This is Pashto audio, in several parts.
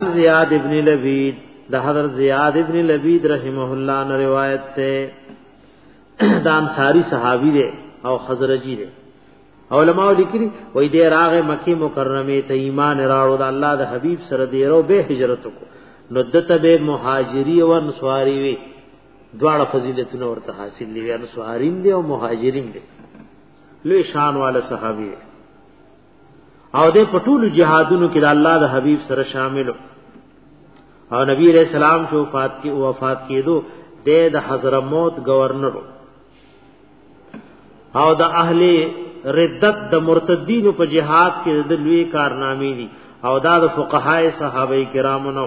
زیاد ابن لبید د حضرت زیاد ابن لبید رحمه الله نه روایت ته د انصاری صحابي دی او خزرجی دی علماء لیکلي وای دی راغه مکه مکرمه ته ایمان راوړو د الله د حبیب سره دی رو به هجرت کو نو دته به مهاجری او انصاری وی دواړه فضیلتونه ورته حاصل دي انصارین دي او مهاجرین دي لوی شان والا صحابي دی او د پټول جهادونو کې د الله د حبيب سره شامل او نبی عليه السلام چې وفات کې وفات کېدو د د حضرموت گورنر او د اهل ردت د مرتدینو په جهاد کې د لوی کارنامې دي او دا د فقهای صحابه کرامو نو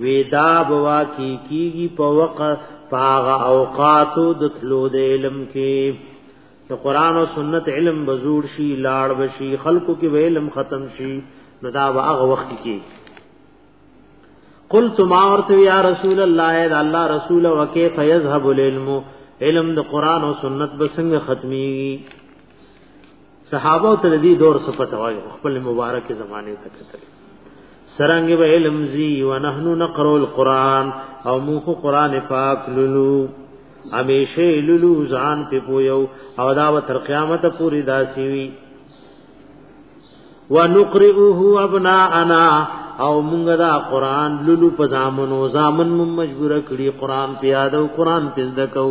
ویدا بوا کی کیږي په وقف پاغ اوقات د تلو د علم کې ته قران او سنت علم بزور شي لاړ بشي خلقو کې علم ختم شي نو دا واغ وخت کې قلت ما ورته یا رسول الله اے الله رسول وکيف يذهب العلم علم د قران او سنت بسنګ ختمي صحابه ته د دې دور صفت وایي خپل مبارک زمانه ته کتل سرنګ به علم زی و نحنو نقرو القرآن او موږ قرآن پاک لولو همیشه لولو ځان په پویو او دا و تر قیامت پوری داسی وی و نقرئه ابناءنا او موږ دا قرآن لولو په زامنو زامن مجبور کړي قرآن پیادو قرآن پزدکو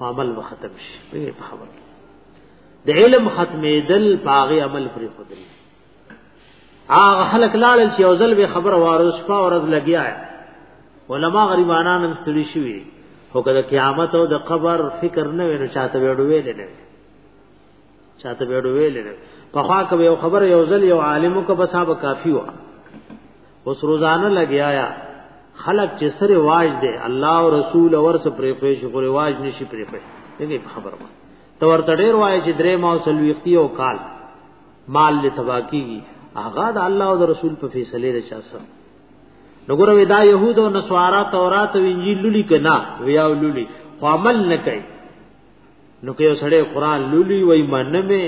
عمل به ختم شي په خبر د علم ختمېدل پاغه عمل پرې خدای هغه خلک لاړ چې او ځل به خبر وارو شپه او ورځ لګیا علما غریبانان هم ستړي شوي خو کله قیامت او د قبر فکر نه وینو چاته وړو ویل نه چاته وړو ویل نه په خوا کې یو خبر یو ځل یو عالمو کو بس هغه کافی و اوس روزانه لګیایا خلق چې سره رواج دی الله او رسول اور سره پرې پېښ کو رواج نشي پرې پېښ دې خبر ما تو ورته ډېر وای چې درې ما او سلويختی او کال مال له تبا کیږي هغه د الله او رسول په فیصله لري شاسم نګور ودا يهود او نصارا تورات او انجیل لولي کنا ویا لولي خو عمل نه کوي نو کې سړی قران لولي وای منمه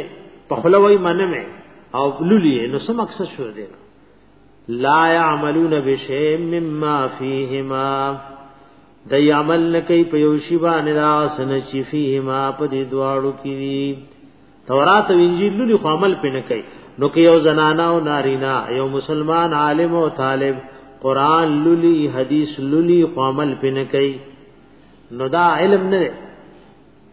په خلوی منمه او لولي نو سم اکثر شو دی لا يعملون بشيء مما فيهما د عمل نکي په یو شی باندې دا سن چې فيهما په دې دواړو کې دي تورات او انجیل لولي خو عمل پې نه کوي نو کې یو زنانا او نارینا یو مسلمان عالم او طالب قران لولي حدیث لولي خو عمل پې نه کوي نو دا علم نه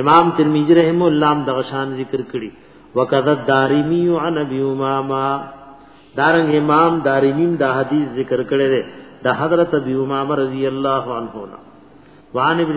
امام ترمذی رحم الله هم دغه شان ذکر کړي وکذا الدارمی عن ابي امامه دارنګ امام دارمیم دا حدیث ذکر کړی دی د حضرت ابي امامه رضی الله عنه وان ابن